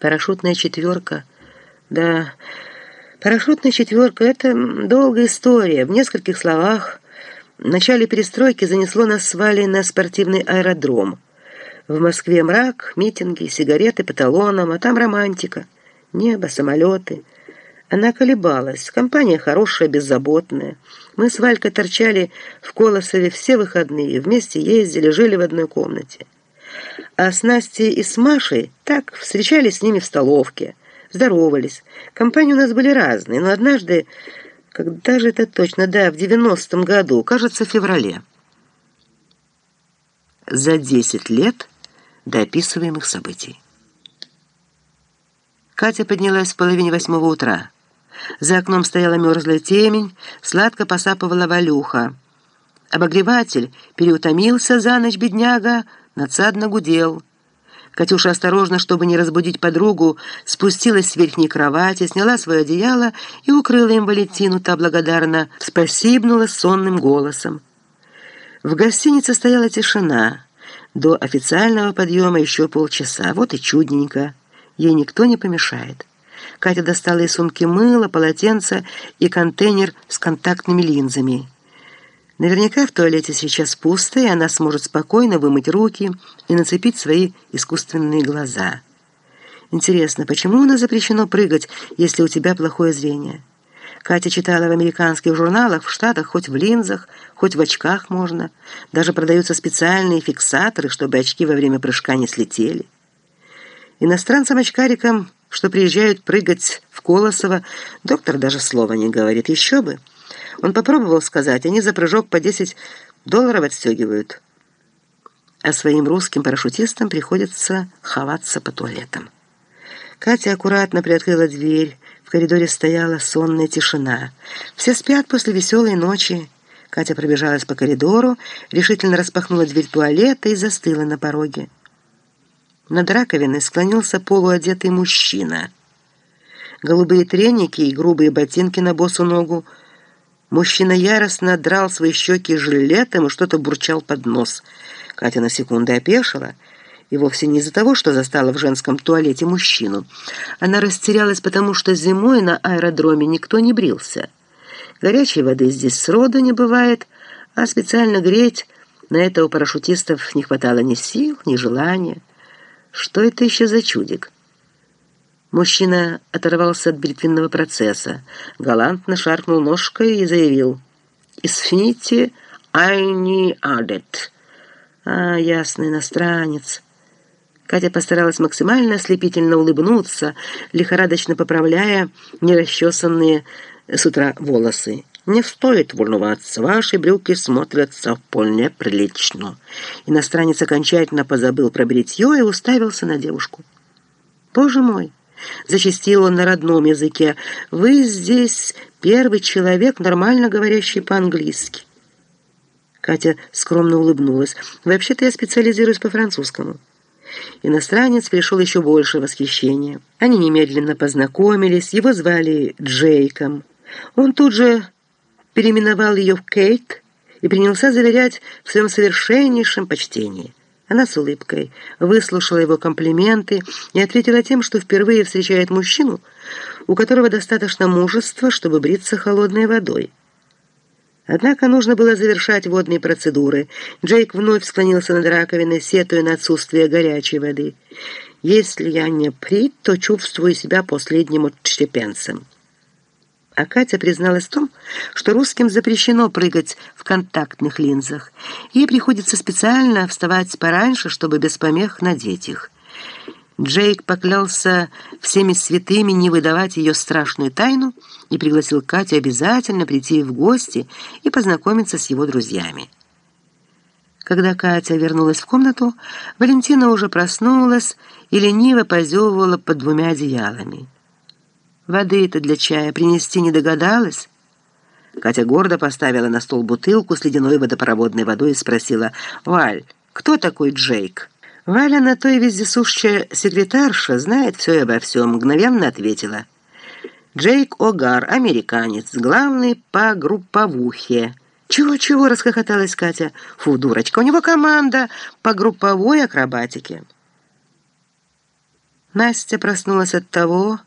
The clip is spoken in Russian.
Парашютная четверка. Да, парашютная четверка — это долгая история. В нескольких словах. В начале перестройки занесло нас с Валей на спортивный аэродром. В Москве мрак, митинги, сигареты по талонам, а там романтика. Небо, самолеты. Она колебалась. Компания хорошая, беззаботная. Мы с Валькой торчали в Колосове все выходные. Вместе ездили, жили в одной комнате. А с Настей и с Машей так встречались с ними в столовке, здоровались. Компании у нас были разные, но однажды, когда же это точно, да, в девяностом году, кажется, в феврале. За десять лет до описываемых событий. Катя поднялась в половине восьмого утра. За окном стояла мерзлая темень, сладко посапывала Валюха. Обогреватель переутомился за ночь, бедняга, надсадно гудел. Катюша осторожно, чтобы не разбудить подругу, спустилась с верхней кровати, сняла свое одеяло и укрыла им Валентину. Та благодарно спасибнула сонным голосом. В гостинице стояла тишина. До официального подъема еще полчаса. Вот и чудненько. Ей никто не помешает. Катя достала из сумки мыло, полотенце и контейнер с контактными линзами. Наверняка в туалете сейчас пусто, и она сможет спокойно вымыть руки и нацепить свои искусственные глаза. Интересно, почему у нас запрещено прыгать, если у тебя плохое зрение? Катя читала в американских журналах, в Штатах хоть в линзах, хоть в очках можно. Даже продаются специальные фиксаторы, чтобы очки во время прыжка не слетели. Иностранцам-очкарикам, что приезжают прыгать в Колосово, доктор даже слова не говорит. Еще бы. Он попробовал сказать, они за прыжок по 10 долларов отстегивают. А своим русским парашютистам приходится ховаться по туалетам. Катя аккуратно приоткрыла дверь. В коридоре стояла сонная тишина. Все спят после веселой ночи. Катя пробежалась по коридору, решительно распахнула дверь туалета и застыла на пороге. Над раковиной склонился полуодетый мужчина. Голубые треники и грубые ботинки на босу ногу — Мужчина яростно драл свои щеки жилетом и что-то бурчал под нос. Катя на секунду опешила, и вовсе не из-за того, что застала в женском туалете мужчину. Она растерялась, потому что зимой на аэродроме никто не брился. Горячей воды здесь сроду не бывает, а специально греть на это у парашютистов не хватало ни сил, ни желания. Что это еще за чудик? Мужчина оторвался от бритвенного процесса, галантно шаркнул ножкой и заявил «Исфните айни адет». «А, ясный иностранец». Катя постаралась максимально ослепительно улыбнуться, лихорадочно поправляя нерасчесанные с утра волосы. «Не стоит волноваться, ваши брюки смотрятся вполне прилично». Иностранец окончательно позабыл про бритье и уставился на девушку. «Боже мой!» Зачастил он на родном языке. «Вы здесь первый человек, нормально говорящий по-английски». Катя скромно улыбнулась. «Вообще-то я специализируюсь по французскому». Иностранец пришел еще больше восхищения. Они немедленно познакомились, его звали Джейком. Он тут же переименовал ее в Кейт и принялся заверять в своем совершеннейшем почтении. Она с улыбкой выслушала его комплименты и ответила тем, что впервые встречает мужчину, у которого достаточно мужества, чтобы бриться холодной водой. Однако нужно было завершать водные процедуры. Джейк вновь склонился над раковиной, сетуя на отсутствие горячей воды. «Если я не при, то чувствую себя последним отщепенцем». А Катя призналась в том, что русским запрещено прыгать в контактных линзах. Ей приходится специально вставать пораньше, чтобы без помех надеть их. Джейк поклялся всеми святыми не выдавать ее страшную тайну и пригласил Катю обязательно прийти в гости и познакомиться с его друзьями. Когда Катя вернулась в комнату, Валентина уже проснулась и лениво позевывала под двумя одеялами. Воды-то для чая принести не догадалась?» Катя гордо поставила на стол бутылку с ледяной водопроводной водой и спросила, «Валь, кто такой Джейк?» Валя на то и вездесущая секретарша знает все и обо всем, мгновенно ответила. «Джейк Огар, американец, главный по групповухе». «Чего-чего?» — расхохоталась Катя. «Фу, дурочка, у него команда по групповой акробатике». Настя проснулась от того,